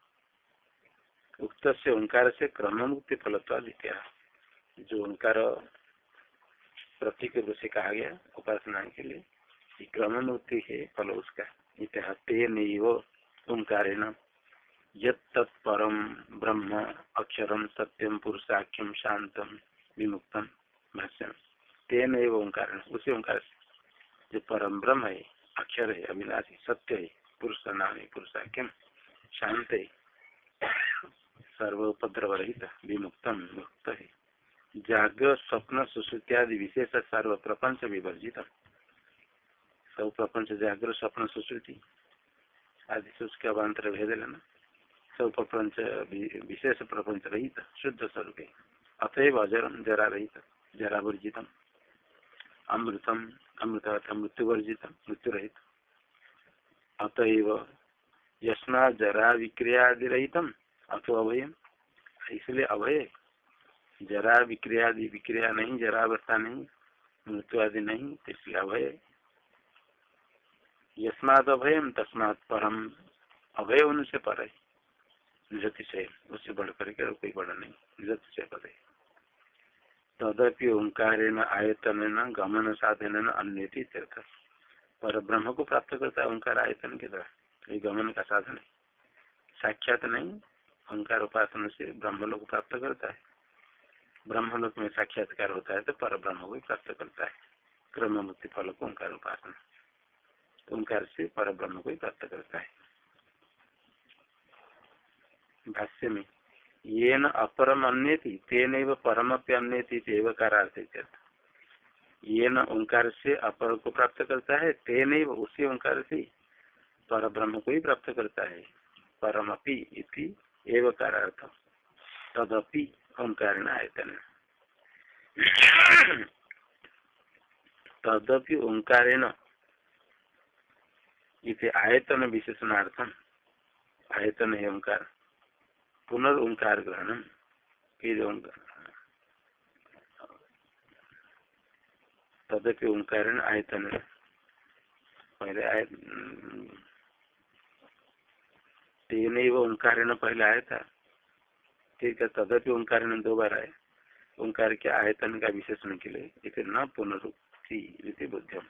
Speaker 1: उक्त से ओंकार से क्रम मुक्ति फलत्वा द्वितीय। जो ओंकार प्रतीक रूप से कहा गया, उपासना के लिए क्रम मुक्ति है फल उसका। इतिहास तेन ओंकार यत्तत्परम ब्रह्म अक्षरम सत्यम पुरुषाख्यम शांतम विमुक्तम भाष्यम तेन एवं ओंकार उसी ओंकार जो परम ब्रह्म है, अक्षर है, अविनाशी, सत्य है, पुरुष नाम है पुरुषाख्यम, शांत है, सर्व उपद्रव रहित विमुक्तम मुक्त है। जाग्र स्वप्न सुश्रुत्यादि विशेष सर्व प्रपंच विवर्जित। सब प्रपंच जागृत स्वप्न, सुश्रुति आदि से उसके अभांतर भेद लेना सब प्रपंच विशेष प्रपंच रहित शुद्ध स्वरूप अतएव अजरम जरा रहित जरा वर्जितम अमृतम अमृत मृत्यु वर्जित मृत्यु रहित अतएव यस्मा जरा विक्रियादि रहितम अथो अभयम इसलिए अभय जरा विक्रियादि विक्रिया नहीं जरा अवस्था नहीं मृत्यु आदि नहीं इसलिए अभय यस्मात अभयम तस्मात परम अभय उनसे पर है निजतिशय उससे बढ़ करके और कोई बड़ा नहीं। निजतिशय पर है तदपि ओंकार आयतन गमन साधन अन्य तीर्थ पर ब्रह्म को प्राप्त करता है ओंकार आयतन के द्वारा ये गमन का साधन है। साक्षात नहीं, ओंकार उपासन से ब्रह्म लोग प्राप्त करता है। ब्रह्म लोक में साक्षात्कार होता है तो पर ब्रह्म को प्राप्त करता है। क्रम मुक्ति फल को ओंकार उपासना। ओंकार से पर ब्रह्म को प्राप्त करता है। भाष्य में ये न अपरम अन्य तेन परम अन्य कारार्थ ये न ओंकार से अपर को प्राप्त करता है तेन उसी ओंकार से पर ब्रह्म को ही प्राप्त करता है। परमपि इति एव कारार्थ तदपि ओंकार आयतन। तदपि ओंकारेण इति आयतन विशेषणार्थम आयतन है ओंकार पुनर्ओंकार ग्रहण तदपि ओंकार आयतन। पहले आय तीन ओंकार पहले आया था ठीक है, तदपि ओंकार दो बार आए ओंकार के आयतन का विशेषण के लिए इसे न पुनरुक्ति बुद्धिम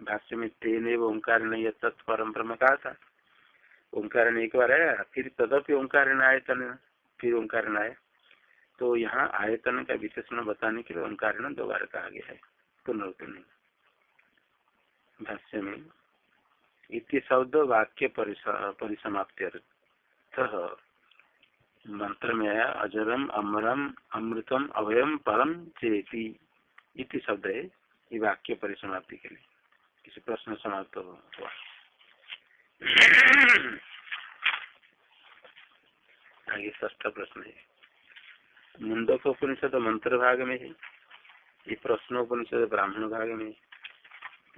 Speaker 1: भाष्य में तेन ओंकार नहीं तत्परम ब्रह्म कहा था। ओंकार एक बार आया, फिर तदपि ओंकार आयतन, फिर ओंकार आया। तो यहाँ आयतन का विशेषण बताने के लिए ओंकार दो बार कहा गया है। पुनरुक्ति भाष्य में, इति शब्द वाक्य परिसमाप्ति मंत्र में आया, अजरम, अमरम, अमृतम अभयम परम, चेती। इति शब्द है, ये वाक्य परिसमाप्ति के लिए। किसी प्रश्न समाप्त हुआ। आगे ष्ठ प्रश्न है। मुंडक उपनिषद मंत्र भाग में है। ये प्रश्न उपनिषद ब्राह्मण भाग में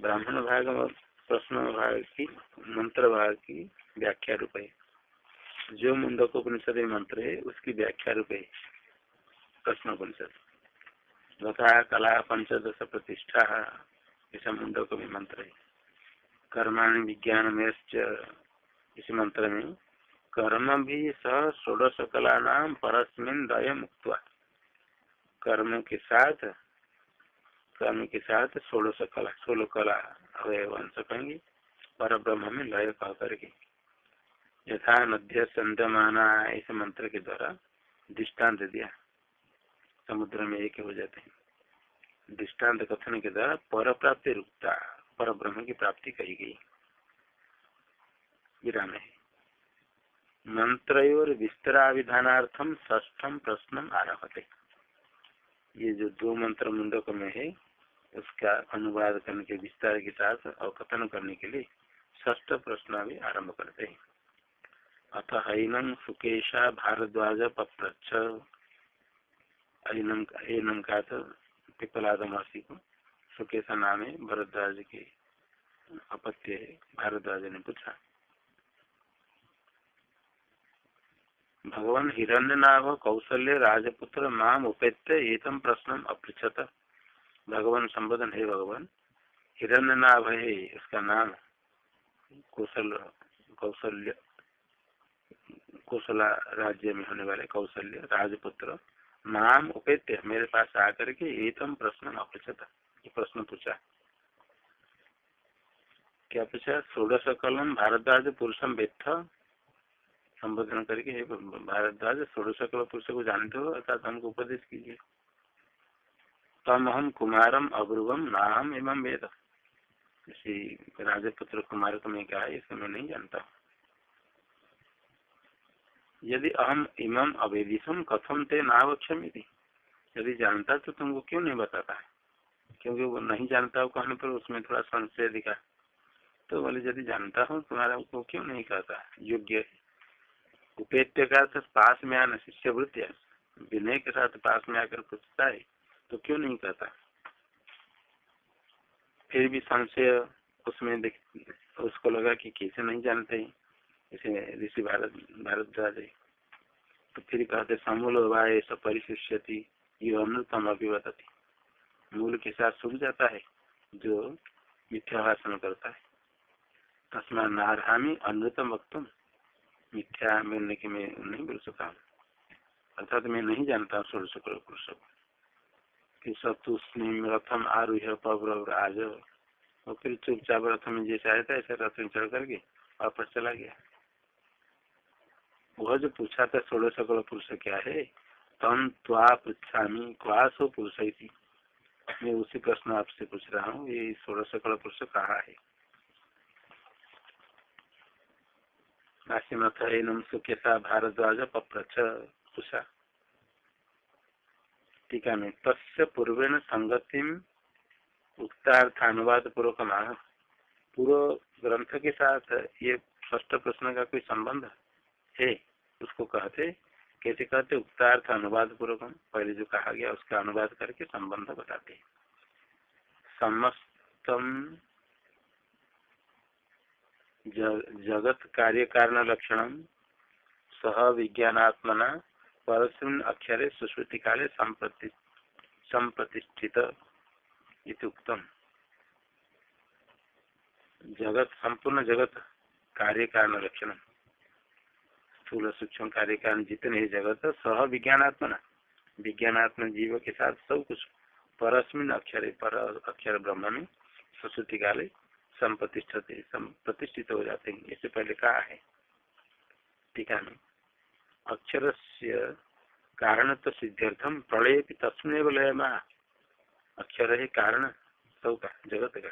Speaker 1: ब्राह्मण भाग प्रश्न भाग की, मंत्र भाग की व्याख्या रूप है। जो मुंडक उपनिषद मंत्र है, उसकी व्याख्या रूप है। प्रश्न उपनिषद तथा कला पंचदश प्रतिष्ठा, ऐसा मुंडक में मंत्र है। कर्माण विज्ञान में इस मंत्र में कर्म भी सह षोडश कला नाम परस्मिन दय मुक्त कर्म के साथ, कर्म के साथ षोडश कला सोलह कला अवय अवयवंश कहेंगे पर ब्रह्म में लय कह करके। यथा नद्य संदमाना इस मंत्र के द्वारा दृष्टांत दिया। समुद्र में एक हो जाते हैं। दृष्टांत कथन के द्वारा पर प्राप्ति रुकता। पर ब्रह्म की प्राप्ति कही गई। विराम है। मंत्र और विस्तराविधानार्थम ष्ठम प्रश्न आरभते। ये जो दो मंत्र मुंडक में है, उसका अनुवाद करने के विस्तार के साथ अवकथन करने के लिए ष्ठ प्रश्न भी आरंभ करते हैं। अथ हैनम सुकेशा भारद्वाज पत्रच्छ। ऐनम का पिपलाद महर्षि को सुकेशा नाम है भरद्वाज के अपत्य है, भारद्वाज ने पूछा। भगवान हिरण्यनाभ कौशल्य राजपुत्र माम उपेत्य, एतम प्रश्न अपृछत। भगवान संबोधन, है भगवान हिरण्यनाभ है उसका नाम कौशल, कौशल्य, कौशला राज्य में होने वाले कौशल्य राजपुत्र नाम उपेत्य, मेरे पास आकर के एतम प्रश्न अपृछत। ये प्रश्न पूछा क्या पूछा षोडश कलम, भारद्वाज पुरुषम वेत्थ। संबोधन करके भारद्वाज षोडश कल पुरुष को जानते हो, अर्थात हमको उपदेश कीजिए। तम हम कुमारम अब्रुवम नाम एवं वेद। इसी राजपुत्र कुमार को मैं कहा इसे मैं नहीं जानता। हूँ यदि अहम इमम अवेदिशम, कथम ते नावक्षम यदि जानता तो तुमको क्यों नहीं बताता क्योंकि वो नहीं जानता हो कहने पर उसमें थोड़ा संशय दिखा। तो बोले, यदि जानता हूँ, तुम्हारा को क्यों नहीं कहता? योग्य उपेत्य का पास में आना शिष्य वृत्तिया विनय के साथ पास में आकर पूछता है तो क्यों नहीं कहता? फिर भी संशय उसमें देख, उसको लगा कि कैसे नहीं जानते इसे ऋषि भारत भारद्वाज तो फिर कहते, समूल वाय परिशिष्यति ये अमृतम अभिवत मूल के साथ सुख जाता है, जो मिथ्या भाषण करता है। तस्मा नारहामी अमृतम वक्तुम। मिथ्या मिलने के मैं नहीं बोल सकता हूँ अर्थात मैं नहीं जानता हूँ सोलह शुक्र पुरुष को कि सतुष्णिम रथम आरूह पवर आज और फिर चुपचाप रथ में जैसे आया था, ऐसे रथ में चढ़ करके वापस चला गया। वह जो पूछा था, सोलह सकल पुरुष क्या है? तम त्वा पृछामी क्वासो पुरुष। मैं उसी प्रश्न आपसे पूछ रहा हूँ, ये सोलह सकल पुरुष कहा है? नासीमथ एनम सुखेता भारद्वाज पप्रछ पूछा टीका में तस्य पूर्वेण संगति उक्तार्थानुवाद पूर्वक पूर्व ग्रंथ के साथ ये ष्ट प्रश्न का कोई संबंध है? उसको कहते कैसे कहते उक्तार्थ अनुवाद पूर्वक पहले जो कहा गया उसका अनुवाद करके संबंध बताते समस्तम जगत कार्य कारण लक्षण सह विज्ञानात्मना, परस्मिन अक्षरे सुश्रुति काले संप्रतिष्ठित उत्तम जगत, संपूर्ण जगत कार्य कारण लक्षण स्थूल सूक्ष्म कार्य कारण जितने ही जगत सह विज्ञानात्मना विज्ञानात्म जीव के साथ सब कुछ परस्मिन अक्षर, पर अक्षर ब्रह्म में सुश्रुति काले प्रतिष्ठित हो जाते हैं। इससे पहले कहा है? टीका में अक्षर से कारण तो सिद्ध्यर्थम प्रलय भी तस्में लय अक्षर है कारण सब का जगत का।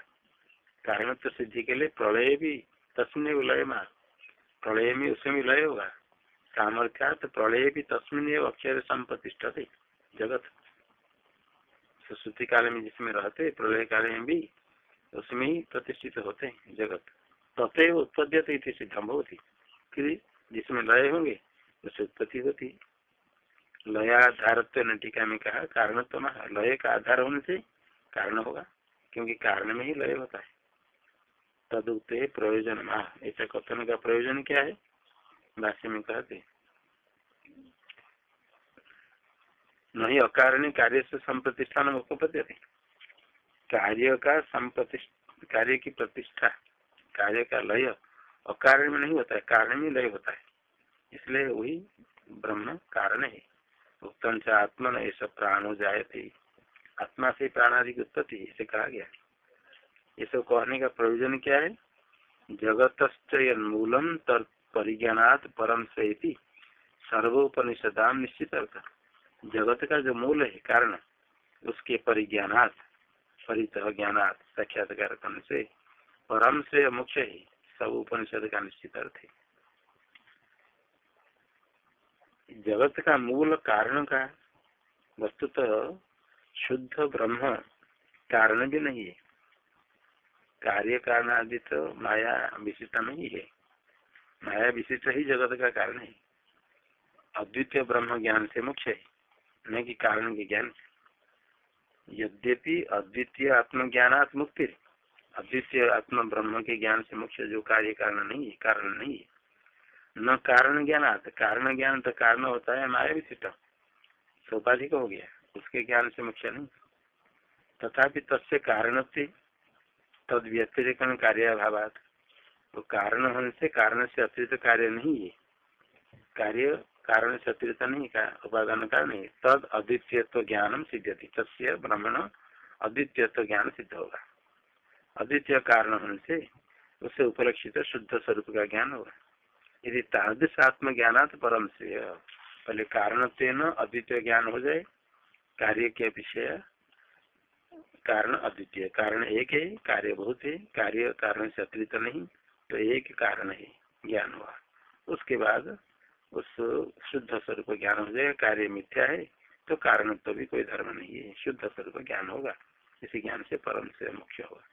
Speaker 1: कारण तो सिद्धि के लिए प्रलय भी तस्मिन लय प्रलय में उसमें लय होगा। सामर्थ्या प्रलय भी तस्मिन अक्षर संप्रतिष्ठा थे जगत। सुश्रुति काल में जिसमें रहते प्रलय काल में भी, उसमें ही प्रतिष्ठित होते हैं, जगत। तथे उत्पद्य सिद्धम होती जिसमें लय होंगे, उससे उत्पत्ति होती लयाधारत्व ने टीका में कहा कारण तो ना लय का आधार होने से कारण होगा, क्योंकि कारण में ही लय होता है। तदुक्त प्रयोजन ऐसा कथन का प्रयोजन क्या है? भाष्य में कहते नहीं अकारण कार्य से संप्रतिष्ठान उपपद्य कार्य का संप्रतिष्ठ कार्य की प्रतिष्ठा, कार्य का लय अकारण में नहीं होता है, कारण में लय होता है। इसलिए वही ब्रह्म कारण है। उत्तम से आत्मा ऐसा प्राण थे आत्मा से प्राणादि की उत्पत्ति, इसे कहा गया। ये सब कहने का प्रयोजन क्या है? जगत मूलम तर परिज्ञात परम से सर्वोपनिषदाम निश्चित अर्थ जगत का जो मूल है, कारण, उसके परिज्ञानात परित ज्ञानात साक्षात्कार करने से परम से मुख्य है, सब उपनिषद का निश्चित अर्थ है। जगत का मूल कारण का वस्तुतः शुद्ध ब्रह्म कारण भी नहीं है। कार्य कारण आदि तो माया विशिष्ट नहीं है। माया विशिष्ट ही जगत का कारण है। अद्वितीय ब्रह्म ज्ञान से मुख्य है, न कि कारण के ज्ञान से। यद्यपि अद्वितीय आत्मज्ञानात् मुक्ति, अद्वितीय आत्म ब्रह्म के ज्ञान से मुख्य जो कार्य कारण नहीं है, कारण नहीं है। न कारण ज्ञान कारण ज्ञान तो कारण होता है माया विशिष्ट। सोपाधिक हो गया, उसके ज्ञान से मुख्य नहीं। तथापि तस्य कारण से तद व्यतिरिक कार्याभाव तो कारण होने से कारण से अतिरिक्त कार्य नहीं है। कार्य कारण से अतिरिक्त नहीं, का उपादान कारण नहीं। तद अद्वितीयत्व ज्ञानम सिद्धति तस्य ब्रह्मण अद्वितीयत्व ज्ञान सिद्ध होगा। अद्वितीय कारण होने से उससे उपलक्षित शुद्ध स्वरूप का ज्ञान होगा। यदि तादृश आत्म ज्ञानात परम से, पहले कारण तेन अद्वितीय ज्ञान हो जाए, कार्य के विषय, कारण अद्वितीय। कारण एक है, कार्य बहुत है, कार्य कारण से अतिरिक्त नहीं। तो एक कारण है ज्ञान हुआ। उसके बाद उस शुद्ध स्वरूप ज्ञान हो जाएगा कार्य मिथ्या है तो कारण तो भी कोई धर्म नहीं है। शुद्ध स्वरूप ज्ञान होगा, इसी ज्ञान से परम से मुख्य होगा।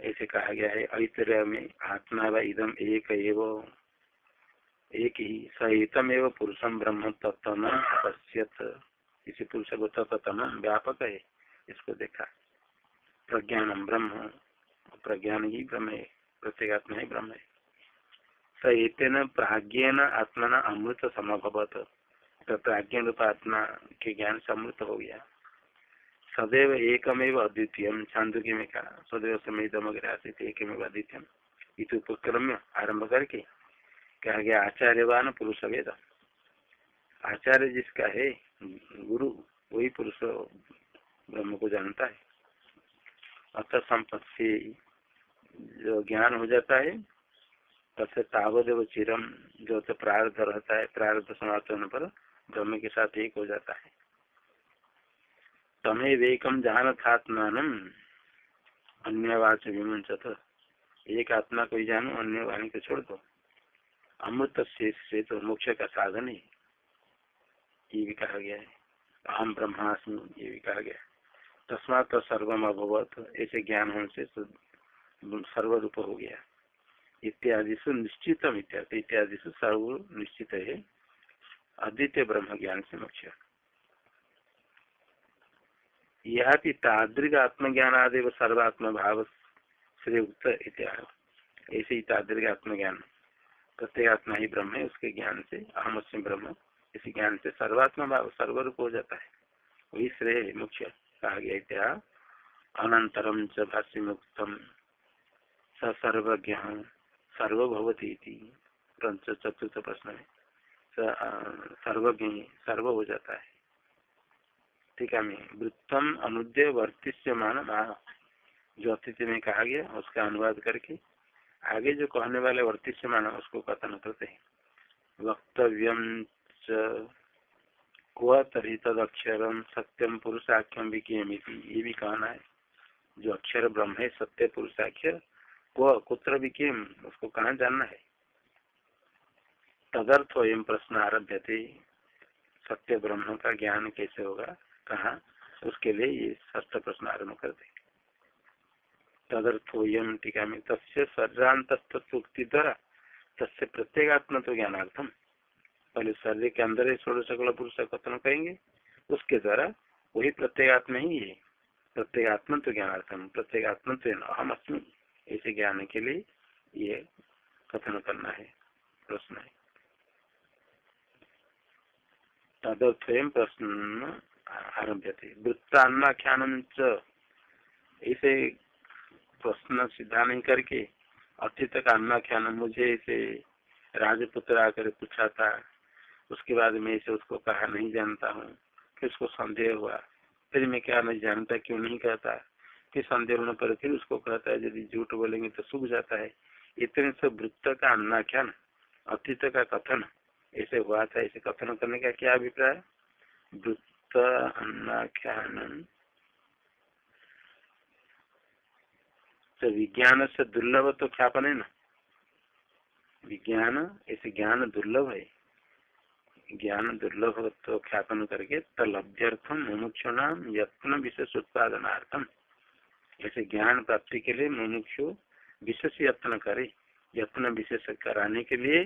Speaker 1: ऐसे कहा गया है ऐतर्य में आत्मा व इदम एक एवं, एक ही सहितम एवं पुरुषम ब्रह्म तत्व पश्यत इसी पुरुष को तत्तम व्यापक है, इसको देखा। प्रज्ञानम ब्रह्म, प्रज्ञान ही ब्रह्म है। प्रत्येगात्मा ही ब्रह्म। है सहितेन प्राज्ञन आत्मा अमृत समभवत तो प्राज्ञ रूप आत्मा के ज्ञान से अमृत हो गया सदैव एकमेव अद्वितीय छांदुकी में कहा सदैव समय दमग्रासित एकमेव अद्वितीय। इत उपक्रम्य आरंभ करके कहा गया आचार्यवान पुरुष वेद आचार्य जिसका है, गुरु वही पुरुष ब्रह्म को जानता है। अत संपत्ति जो ज्ञान हो जाता है, तब तावदेव चिरम जो तो प्रार्थ रहता है प्रार्थ समाप्त होने पर ब्रह्म के साथ एक हो जाता है। तमेव एकम जान थात्मान अन्यवाच विमंचत एक आत्मा को ही जानो, अन्य वाणी को छोड़ दो। अमृत से तो मोक्ष का साधन है। ये भी कहा गया है। अहम ब्रह्मास्मि, ये भी कहा गया तस्मात तो सर्वम अभवत, ऐसे ज्ञान होने से सर्वरूप हो गया। इत्यादि सु निश्चितम इत्यादि सु सर्व निश्चित है। अद्वितीय ब्रह्म ज्ञान से मुख्य यह तादृग आत्मज्ञान आदि सर्वात्म भाव श्री उक्त इत्यादि। ऐसे ही तादृग आत्मज्ञान प्रत्येगात्मा ही ब्रह्म है, उसके ज्ञान से अहम ब्रह्म, इसी ज्ञान से सर्वात्म भाव सर्वरूप हो जाता है। वही श्रेय मुख्य। कहा गया इत्या अनंतरम च भाष्य मुक्तम स सर्वज्ञ सर्वभवती पंच चतुर्थ प्रश्न में सर्वज्ञ, सर्व हो जाता है। ठीक है, मैं वृत्तम अनुदय वर्तिष्य मान जो अतिथि में कहा गया, उसका अनुवाद करके आगे जो कहने वाले वर्तिष्य मान उसको कथन करते हैं। वक्तव्यम क्व तरी तद अक्षरम सत्यम पुरुषाख्यम भी ये भी कहना है। जो अक्षर ब्रह्म है, सत्य क्व कुत्र भी किम, उसको कहा जानना है? तदर्थ एम प्रश्न आरभ्य थे सत्य ब्रह्म का ज्ञान कैसे होगा? कहा? उसके लिए ये ष्ट प्रश्न आरंभ करते तदर्थोयम टीका में सर्वांतुक्ति द्वारा, तस्य प्रत्येगात्म तो ज्ञानार्थम। पहले शरीर के अंदर ही सोलह सकल पुरुष कथन कहेंगे, उसके द्वारा वही प्रत्येगात्म ही है प्रत्येगात्म तो ज्ञानार्थम प्रत्येगात्म तो अहम अस्मी ऐसे ज्ञान के लिए ये कथन करना है, प्रश्न है। तदर्थयम प्रश्न आरभ्य थे वृत्तान्नाख्यान ऐसे प्रश्न सीधा नहीं करके अतीत का अन्नाख्यान मुझे इसे राजपुत्र आकर पूछा था उसके बाद मैं इसे उसको कहा, नहीं जानता हूँ, फिर उसको संदेह हुआ। फिर मैं क्या, नहीं जानता, क्यों नहीं कहता? फिर संदेह पर फिर उसको कहता है, यदि झूठ बोलेंगे तो सूख जाता है। इतने से वृत्त का अन्नाख्यान अतीत का कथन, ऐसे हुआ था। ऐसे कथन करने का क्या अभिप्राय? वृत्त अन्नाख्यान तो विज्ञान से दुर्लभ तो ख्यापन है ना? विज्ञान, ऐसे ज्ञान दुर्लभ है। ज्ञान दुर्लभ तो ख्यापन करके तलभ्यर्थम मुमुक्षुणाम यत्न विशेष उत्पादनार्थम ऐसे ज्ञान प्राप्ति के लिए मुमुक्षु विशेष यत्न करे। यत्न विशेष कराने के लिए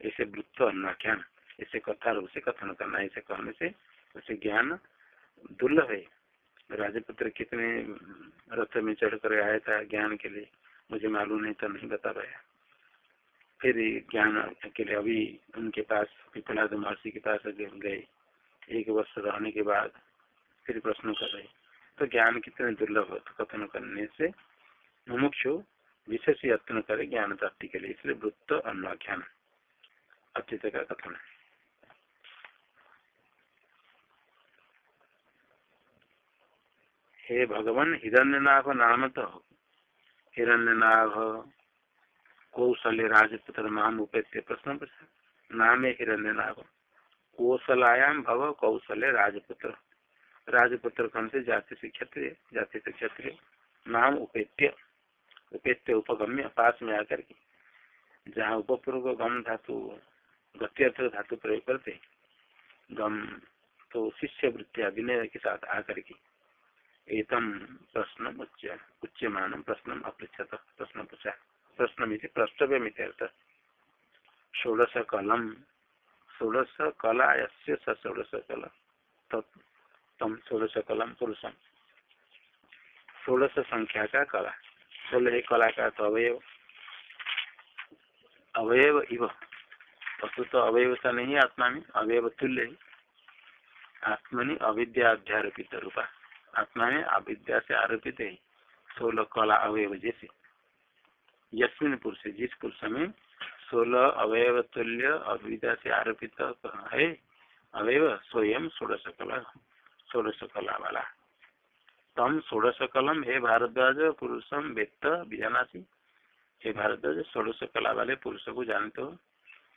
Speaker 1: ऐसे वृत्त अन्नाख्यान ऐसे कथा रूप से कथन करना ऐसे कहने से उसे ज्ञान दुर्लभ है। राजपुत्र कितने रथ में चढ़ कर आया था ज्ञान के लिए, मुझे मालूम नहीं तो नहीं बता पाया। फिर ज्ञान के लिए अभी उनके पास पिपलाद महर्षि के पास गए। एक वर्ष रहने के बाद फिर प्रश्न कर रहे तो ज्ञान कितने दुर्लभ हो? तो कथन करने से मुमुक्षु विशेष यत्न करे ज्ञान प्राप्ति के लिए, इसलिए वृत्त अन्वाख्यान अतीत का कथन हे। भगवान, हिरण्यनाभ नाम तो हिरण्यनाभ कौशल्य राजपुत्र नाम उपेत्य प्रश्न प्रश्न नाम हिरण्यनाभ। कौशलायाम भव कौशल्य राजपुत्र। राजपुत्र कौन से जाति से क्षत्रिय जाति से क्षत्रिय, नाम उपेत्य उपेत्य उपगम्य पास में आकर के। जहाँ उपपूर्व गम धातु, गत्यर्थ धातु प्रयोग करते, गम तो शिष्य वृत्तिया विनय के साथ आकर के। एतम प्रश्न उच्च उच्यमान प्रश्न अपृछत प्रश्न पूछा। प्रश्न मित्र प्रष्टव्य मित्र षोड़श कलम षोड़श कला यस्य षोड़श कला तम षोड़श कलम पुरुषम। षोड़श संख्या का कला। सोलह कला का तो अवयव। अवयव इव। वस्तु तो अवयवता नहीं, आत्मा में। अवयव तुल्य आत्मनि अविद्या अध्यारोपित रूपा। आत्मा में अविद्या से आरोपित है। सोलह कला अवयव जैसे। यस्मिन पुरुष, जिस पुरुष में सोलह अवयव तुल्य अविद्या से आरोपित है, अवयव स्वयं षोड़श कला। षोड़श कला वाला तम षोड़श कलम हे भारद्वाज पुरुषम वेत्त बीजानासी हे भारद्वाज षोड़श कला वाले पुरुष को जानते। हो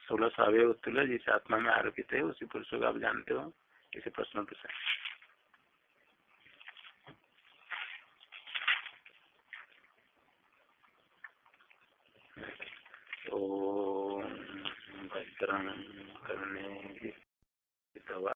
Speaker 1: षोड़श अवयव तुल्य जिस आत्मा में आरोपित है, उसी पुरुष को आप जानते हो। इसे प्रश्न पूछा। ओ भद्रं कर्णे